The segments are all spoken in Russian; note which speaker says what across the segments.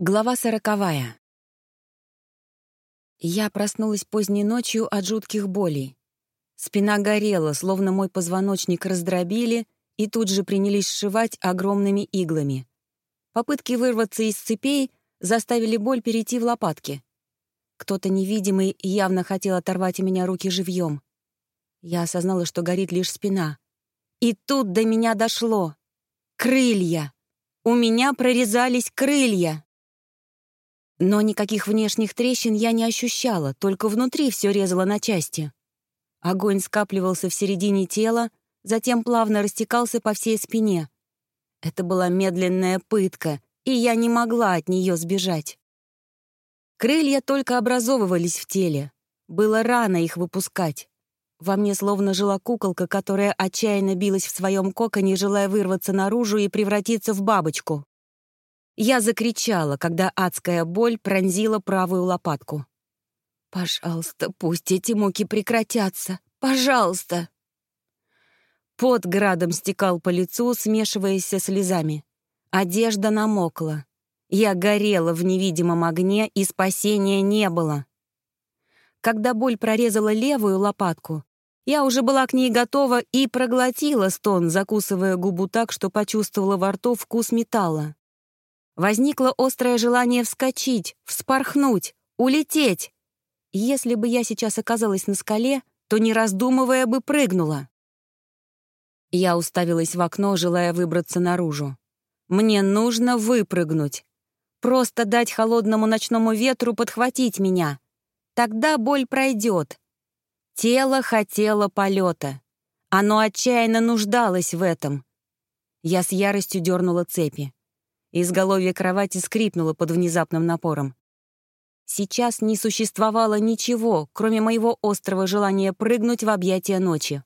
Speaker 1: Глава сороковая. Я проснулась поздней ночью от жутких болей. Спина горела, словно мой позвоночник раздробили и тут же принялись сшивать огромными иглами. Попытки вырваться из цепей заставили боль перейти в лопатки. Кто-то невидимый явно хотел оторвать у меня руки живьем. Я осознала, что горит лишь спина. И тут до меня дошло. Крылья! У меня прорезались крылья! Но никаких внешних трещин я не ощущала, только внутри все резало на части. Огонь скапливался в середине тела, затем плавно растекался по всей спине. Это была медленная пытка, и я не могла от нее сбежать. Крылья только образовывались в теле. Было рано их выпускать. Во мне словно жила куколка, которая отчаянно билась в своем коконе, желая вырваться наружу и превратиться в бабочку. Я закричала, когда адская боль пронзила правую лопатку. «Пожалуйста, пусть эти муки прекратятся! Пожалуйста!» Под градом стекал по лицу, смешиваясь со слезами. Одежда намокла. Я горела в невидимом огне, и спасения не было. Когда боль прорезала левую лопатку, я уже была к ней готова и проглотила стон, закусывая губу так, что почувствовала во рту вкус металла. Возникло острое желание вскочить, вспорхнуть, улететь. Если бы я сейчас оказалась на скале, то, не раздумывая, бы прыгнула. Я уставилась в окно, желая выбраться наружу. Мне нужно выпрыгнуть. Просто дать холодному ночному ветру подхватить меня. Тогда боль пройдет. Тело хотело полета. Оно отчаянно нуждалось в этом. Я с яростью дернула цепи. Изголовье кровати скрипнуло под внезапным напором. Сейчас не существовало ничего, кроме моего острого желания прыгнуть в объятия ночи.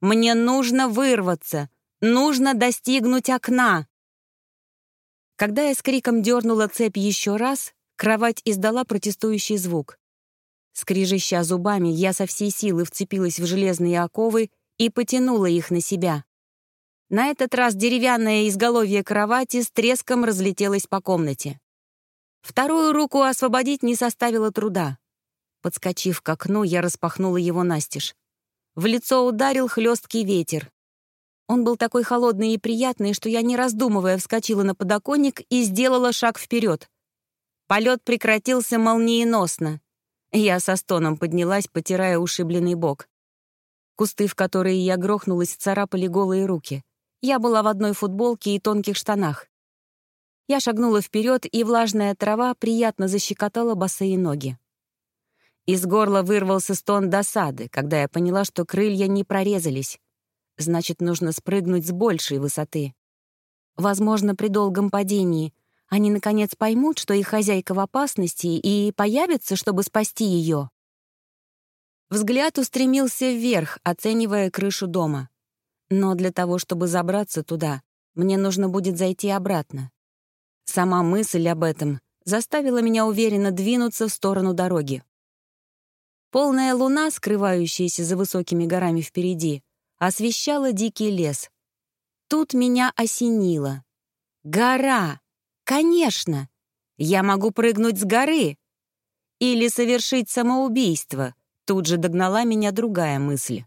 Speaker 1: Мне нужно вырваться, нужно достигнуть окна. Когда я с криком дернула цепь еще раз, кровать издала протестующий звук. Скрижища зубами, я со всей силы вцепилась в железные оковы и потянула их на себя. На этот раз деревянное изголовье кровати с треском разлетелось по комнате. Вторую руку освободить не составило труда. Подскочив к окну, я распахнула его настежь. В лицо ударил хлесткий ветер. Он был такой холодный и приятный, что я, не раздумывая, вскочила на подоконник и сделала шаг вперед. Полет прекратился молниеносно. Я со стоном поднялась, потирая ушибленный бок. Кусты, в которые я грохнулась, царапали голые руки. Я была в одной футболке и тонких штанах. Я шагнула вперед, и влажная трава приятно защекотала босые ноги. Из горла вырвался стон досады, когда я поняла, что крылья не прорезались. Значит, нужно спрыгнуть с большей высоты. Возможно, при долгом падении они, наконец, поймут, что их хозяйка в опасности, и появятся, чтобы спасти ее. Взгляд устремился вверх, оценивая крышу дома. Но для того, чтобы забраться туда, мне нужно будет зайти обратно. Сама мысль об этом заставила меня уверенно двинуться в сторону дороги. Полная луна, скрывающаяся за высокими горами впереди, освещала дикий лес. Тут меня осенило. Гора! Конечно! Я могу прыгнуть с горы! Или совершить самоубийство. Тут же догнала меня другая мысль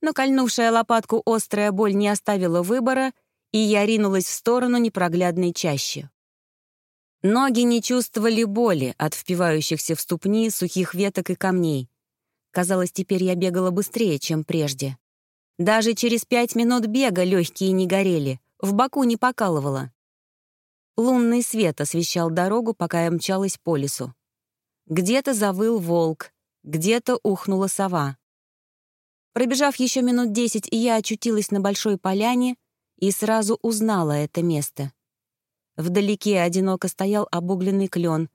Speaker 1: но кольнувшая лопатку острая боль не оставила выбора, и я ринулась в сторону непроглядной чащи. Ноги не чувствовали боли от впивающихся в ступни сухих веток и камней. Казалось, теперь я бегала быстрее, чем прежде. Даже через пять минут бега легкие не горели, в боку не покалывало. Лунный свет освещал дорогу, пока я мчалась по лесу. Где-то завыл волк, где-то ухнула сова. Пробежав еще минут десять, я очутилась на большой поляне и сразу узнала это место. Вдалеке одиноко стоял обугленный клен.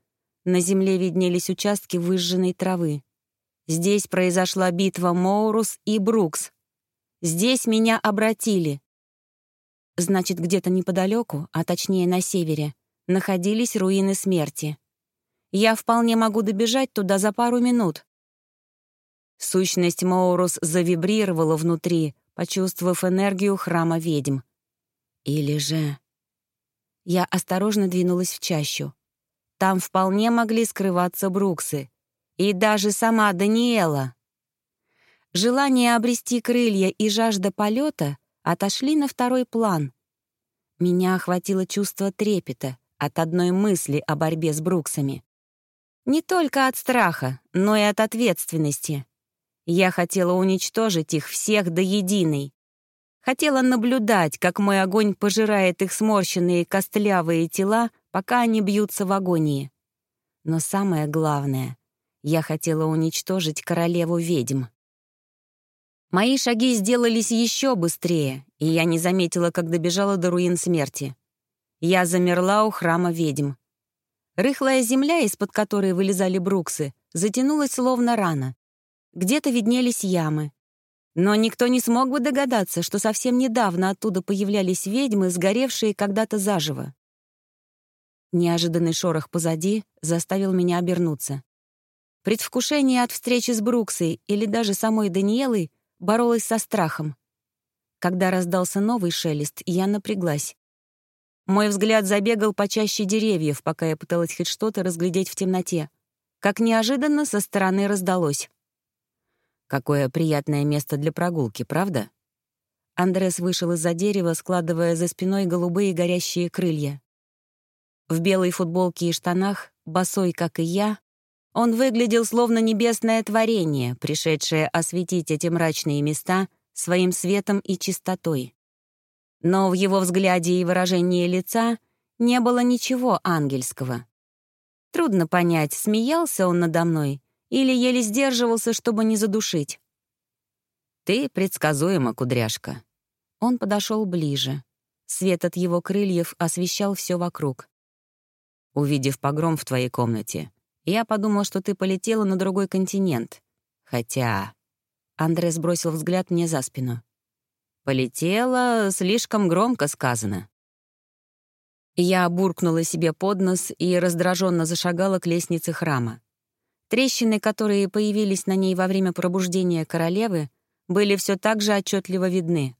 Speaker 1: На земле виднелись участки выжженной травы. Здесь произошла битва Моурус и Брукс. Здесь меня обратили. Значит, где-то неподалеку, а точнее на севере, находились руины смерти. Я вполне могу добежать туда за пару минут. Сущность Моурус завибрировала внутри, почувствовав энергию храма ведьм. Или же... Я осторожно двинулась в чащу. Там вполне могли скрываться Бруксы. И даже сама Даниэла. Желание обрести крылья и жажда полета отошли на второй план. Меня охватило чувство трепета от одной мысли о борьбе с Бруксами. Не только от страха, но и от ответственности. Я хотела уничтожить их всех до единой. Хотела наблюдать, как мой огонь пожирает их сморщенные костлявые тела, пока они бьются в агонии. Но самое главное, я хотела уничтожить королеву ведьм. Мои шаги сделались еще быстрее, и я не заметила, как добежала до руин смерти. Я замерла у храма ведьм. Рыхлая земля, из-под которой вылезали бруксы, затянулась словно рана. Где-то виднелись ямы. Но никто не смог бы догадаться, что совсем недавно оттуда появлялись ведьмы, сгоревшие когда-то заживо. Неожиданный шорох позади заставил меня обернуться. Предвкушение от встречи с Бруксой или даже самой Даниэлой боролось со страхом. Когда раздался новый шелест, я напряглась. Мой взгляд забегал по чаще деревьев, пока я пыталась хоть что-то разглядеть в темноте. Как неожиданно со стороны раздалось. Какое приятное место для прогулки, правда? Андрес вышел из-за дерева, складывая за спиной голубые горящие крылья. В белой футболке и штанах, босой, как и я, он выглядел словно небесное творение, пришедшее осветить эти мрачные места своим светом и чистотой. Но в его взгляде и выражении лица не было ничего ангельского. Трудно понять, смеялся он надо мной или еле сдерживался, чтобы не задушить. «Ты предсказуема, кудряшка». Он подошел ближе. Свет от его крыльев освещал все вокруг. Увидев погром в твоей комнате, я подумал, что ты полетела на другой континент. Хотя... Андрес бросил взгляд мне за спину. «Полетела, слишком громко сказано». Я буркнула себе под нос и раздраженно зашагала к лестнице храма. Трещины, которые появились на ней во время пробуждения королевы, были все так же отчетливо видны.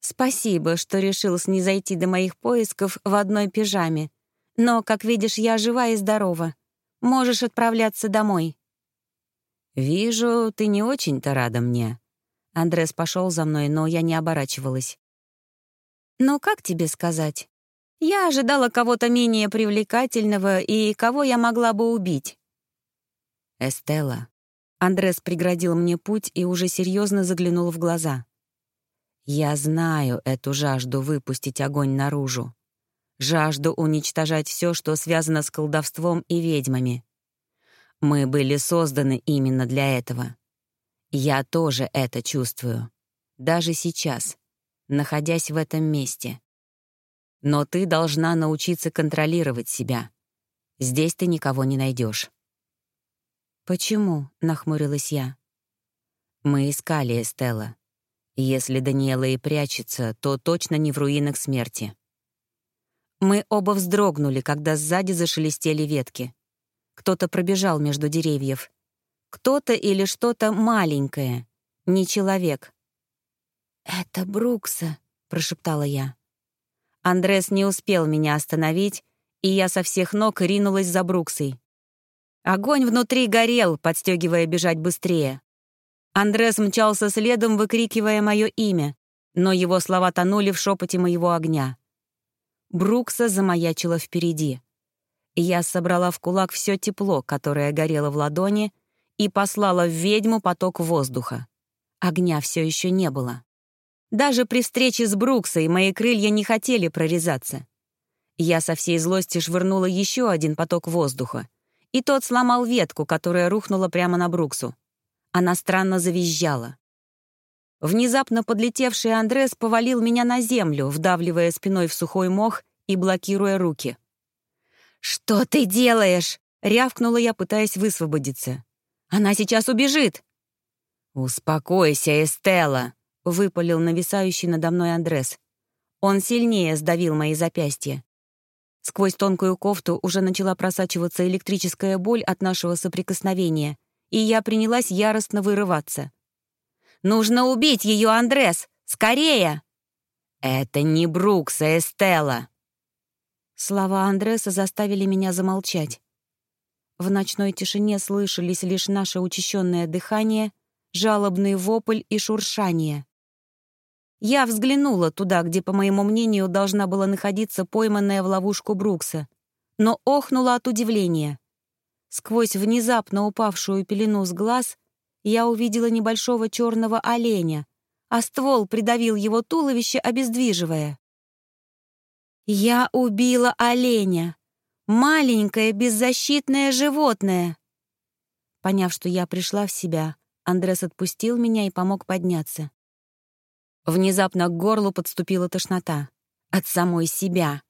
Speaker 1: «Спасибо, что решил снизойти до моих поисков в одной пижаме. Но, как видишь, я жива и здорова. Можешь отправляться домой». «Вижу, ты не очень-то рада мне», Андрес пошел за мной, но я не оборачивалась. «Ну, как тебе сказать? Я ожидала кого-то менее привлекательного и кого я могла бы убить». «Эстелла». Андрес преградил мне путь и уже серьезно заглянул в глаза. «Я знаю эту жажду выпустить огонь наружу. Жажду уничтожать все, что связано с колдовством и ведьмами. Мы были созданы именно для этого. Я тоже это чувствую. Даже сейчас, находясь в этом месте. Но ты должна научиться контролировать себя. Здесь ты никого не найдешь. «Почему?» — нахмурилась я. «Мы искали Эстелла. Если Даниэла и прячется, то точно не в руинах смерти». Мы оба вздрогнули, когда сзади зашелестели ветки. Кто-то пробежал между деревьев. Кто-то или что-то маленькое, не человек. «Это Брукса», — прошептала я. Андрес не успел меня остановить, и я со всех ног ринулась за Бруксой. Огонь внутри горел, подстегивая бежать быстрее. Андрес мчался следом, выкрикивая мое имя, но его слова тонули в шепоте моего огня. Брукса замаячила впереди. Я собрала в кулак все тепло, которое горело в ладони, и послала в ведьму поток воздуха. Огня все еще не было. Даже при встрече с Бруксой мои крылья не хотели прорезаться. Я со всей злости швырнула еще один поток воздуха, и тот сломал ветку, которая рухнула прямо на Бруксу. Она странно завизжала. Внезапно подлетевший Андрес повалил меня на землю, вдавливая спиной в сухой мох и блокируя руки. «Что ты делаешь?» — рявкнула я, пытаясь высвободиться. Она сейчас убежит!» «Успокойся, Эстелла!» — выпалил нависающий надо мной Андрес. Он сильнее сдавил мои запястья. Сквозь тонкую кофту уже начала просачиваться электрическая боль от нашего соприкосновения, и я принялась яростно вырываться. «Нужно убить ее, Андрес! Скорее!» «Это не Брукса, Эстелла!» Слова Андреса заставили меня замолчать. В ночной тишине слышались лишь наше учащенное дыхание, жалобный вопль и шуршание. Я взглянула туда, где, по моему мнению, должна была находиться пойманная в ловушку Брукса, но охнула от удивления. Сквозь внезапно упавшую пелену с глаз я увидела небольшого черного оленя, а ствол придавил его туловище, обездвиживая. Я убила оленя. Маленькое беззащитное животное. Поняв, что я пришла в себя, Андрес отпустил меня и помог подняться. Внезапно к горлу подступила тошнота. От самой себя.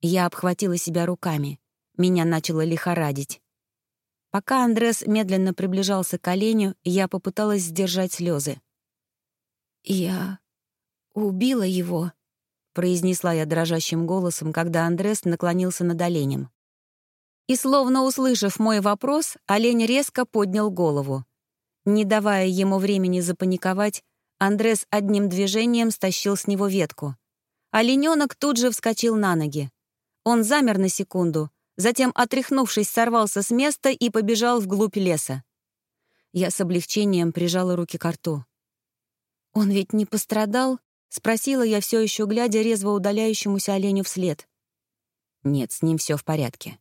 Speaker 1: Я обхватила себя руками. Меня начало лихорадить. Пока Андрес медленно приближался к оленю, я попыталась сдержать слезы. «Я убила его», произнесла я дрожащим голосом, когда Андрес наклонился над оленем. И, словно услышав мой вопрос, олень резко поднял голову. Не давая ему времени запаниковать, Андрес одним движением стащил с него ветку. Олененок тут же вскочил на ноги. Он замер на секунду, затем, отряхнувшись, сорвался с места и побежал вглубь леса. Я с облегчением прижала руки к рту. «Он ведь не пострадал?» — спросила я, все еще глядя резво удаляющемуся оленю вслед. Нет, с ним все в порядке.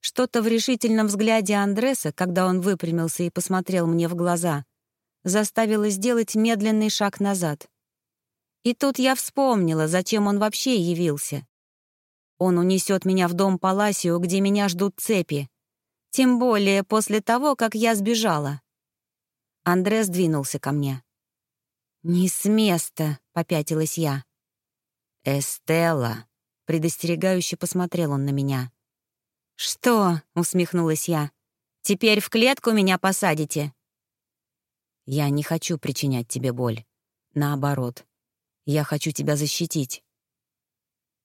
Speaker 1: Что-то в решительном взгляде Андреса, когда он выпрямился и посмотрел мне в глаза, заставило сделать медленный шаг назад. И тут я вспомнила, зачем он вообще явился. Он унесет меня в дом Паласио, где меня ждут цепи. Тем более после того, как я сбежала. Андрес двинулся ко мне. «Не с места», — попятилась я. «Эстелла», — предостерегающе посмотрел он на меня. «Что?» — усмехнулась я. «Теперь в клетку меня посадите?» «Я не хочу причинять тебе боль. Наоборот, я хочу тебя защитить».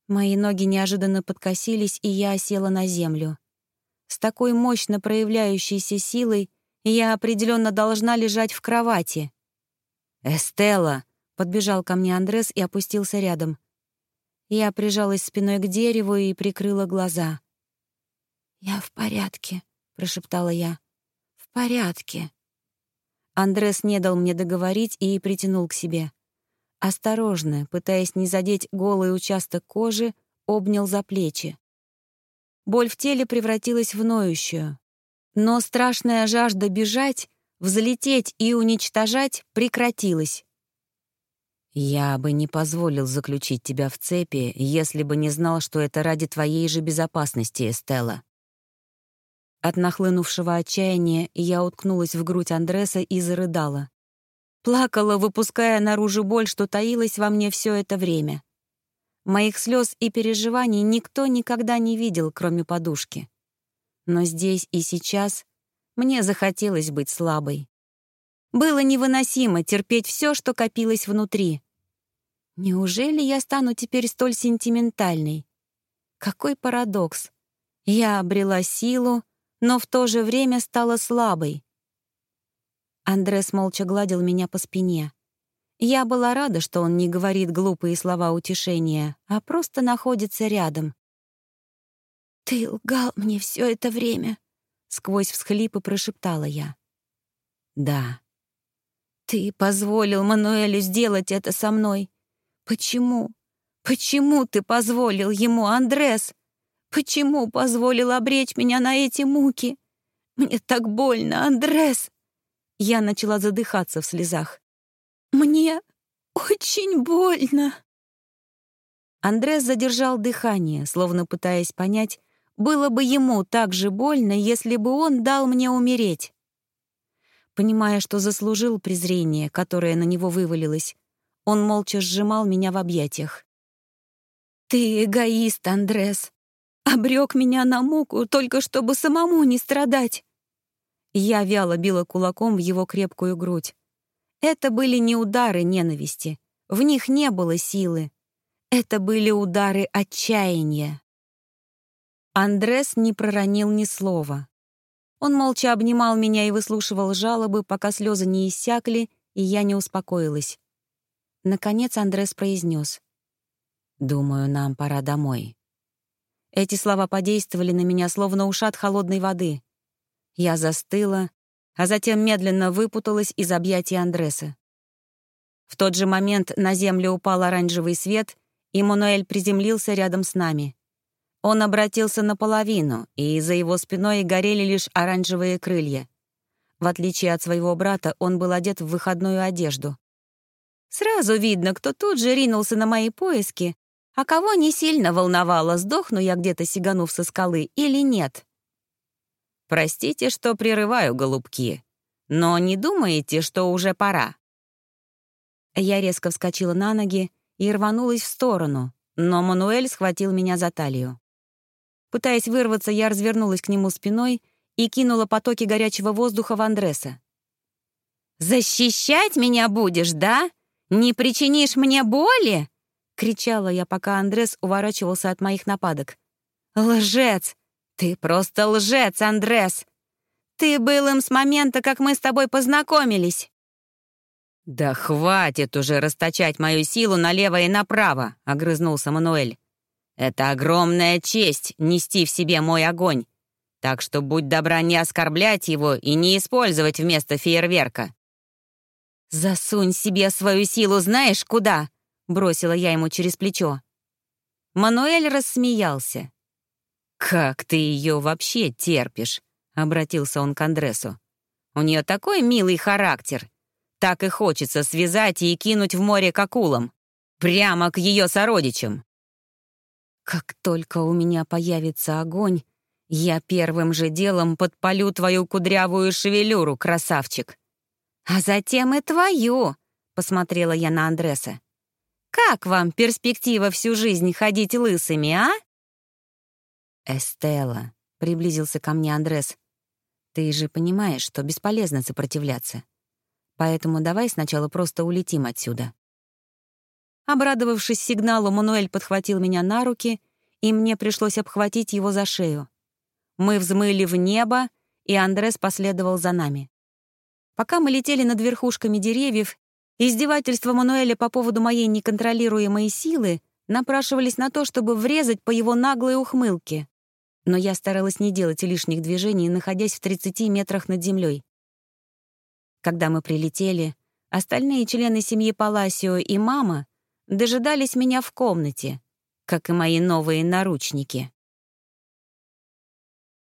Speaker 1: Мои ноги неожиданно подкосились, и я осела на землю. С такой мощно проявляющейся силой я определенно должна лежать в кровати. «Эстелла!» — подбежал ко мне Андрес и опустился рядом. Я прижалась спиной к дереву и прикрыла глаза. «Я в порядке», — прошептала я. «В порядке». Андрес не дал мне договорить и притянул к себе. Осторожно, пытаясь не задеть голый участок кожи, обнял за плечи. Боль в теле превратилась в ноющую. Но страшная жажда бежать взлететь и уничтожать прекратилась. «Я бы не позволил заключить тебя в цепи, если бы не знал, что это ради твоей же безопасности, Эстелла». От нахлынувшего отчаяния я уткнулась в грудь Андреса и зарыдала. Плакала, выпуская наружу боль, что таилась во мне все это время. Моих слез и переживаний никто никогда не видел, кроме подушки. Но здесь и сейчас мне захотелось быть слабой. Было невыносимо терпеть все, что копилось внутри. Неужели я стану теперь столь сентиментальной? Какой парадокс. Я обрела силу, но в то же время стала слабой. Андрес молча гладил меня по спине. Я была рада, что он не говорит глупые слова утешения, а просто находится рядом. «Ты лгал мне все это время», Сквозь всхлипы прошептала я. «Да». «Ты позволил Мануэлю сделать это со мной. Почему? Почему ты позволил ему, Андрес? Почему позволил обречь меня на эти муки? Мне так больно, Андрес!» Я начала задыхаться в слезах. «Мне очень больно!» Андрес задержал дыхание, словно пытаясь понять, было бы ему так же больно, если бы он дал мне умереть. Понимая, что заслужил презрение, которое на него вывалилось, он молча сжимал меня в объятиях. «Ты эгоист, Андрес. Обрек меня на муку, только чтобы самому не страдать». Я вяло била кулаком в его крепкую грудь. Это были не удары ненависти. В них не было силы. Это были удары отчаяния. Андрес не проронил ни слова. Он молча обнимал меня и выслушивал жалобы, пока слезы не иссякли, и я не успокоилась. Наконец Андрес произнес. «Думаю, нам пора домой». Эти слова подействовали на меня, словно ушат холодной воды. Я застыла, а затем медленно выпуталась из объятий Андреса. В тот же момент на землю упал оранжевый свет, и Мануэль приземлился рядом с нами. Он обратился наполовину, и за его спиной горели лишь оранжевые крылья. В отличие от своего брата, он был одет в выходную одежду. Сразу видно, кто тут же ринулся на мои поиски, а кого не сильно волновало, сдохну я где-то сиганув со скалы или нет. «Простите, что прерываю, голубки, но не думаете, что уже пора?» Я резко вскочила на ноги и рванулась в сторону, но Мануэль схватил меня за талию. Пытаясь вырваться, я развернулась к нему спиной и кинула потоки горячего воздуха в Андреса. «Защищать меня будешь, да? Не причинишь мне боли?» — кричала я, пока Андрес уворачивался от моих нападок. «Лжец! Ты просто лжец, Андрес! Ты был им с момента, как мы с тобой познакомились!» «Да хватит уже расточать мою силу налево и направо!» — огрызнулся Мануэль. «Это огромная честь нести в себе мой огонь, так что будь добра не оскорблять его и не использовать вместо фейерверка». «Засунь себе свою силу знаешь куда?» — бросила я ему через плечо. Мануэль рассмеялся. «Как ты ее вообще терпишь?» — обратился он к Андресу. «У нее такой милый характер. Так и хочется связать и кинуть в море к акулам. Прямо к ее сородичам». «Как только у меня появится огонь, я первым же делом подпалю твою кудрявую шевелюру, красавчик». «А затем и твою», — посмотрела я на Андреса. Как вам перспектива всю жизнь ходить лысыми, а?» «Эстелла», — приблизился ко мне Андрес, «ты же понимаешь, что бесполезно сопротивляться. Поэтому давай сначала просто улетим отсюда». Обрадовавшись сигналу, Мануэль подхватил меня на руки, и мне пришлось обхватить его за шею. Мы взмыли в небо, и Андрес последовал за нами. Пока мы летели над верхушками деревьев, Издевательства Мануэля по поводу моей неконтролируемой силы напрашивались на то, чтобы врезать по его наглой ухмылке. Но я старалась не делать лишних движений, находясь в 30 метрах над землей. Когда мы прилетели, остальные члены семьи Паласио и мама дожидались меня в комнате, как и мои новые наручники.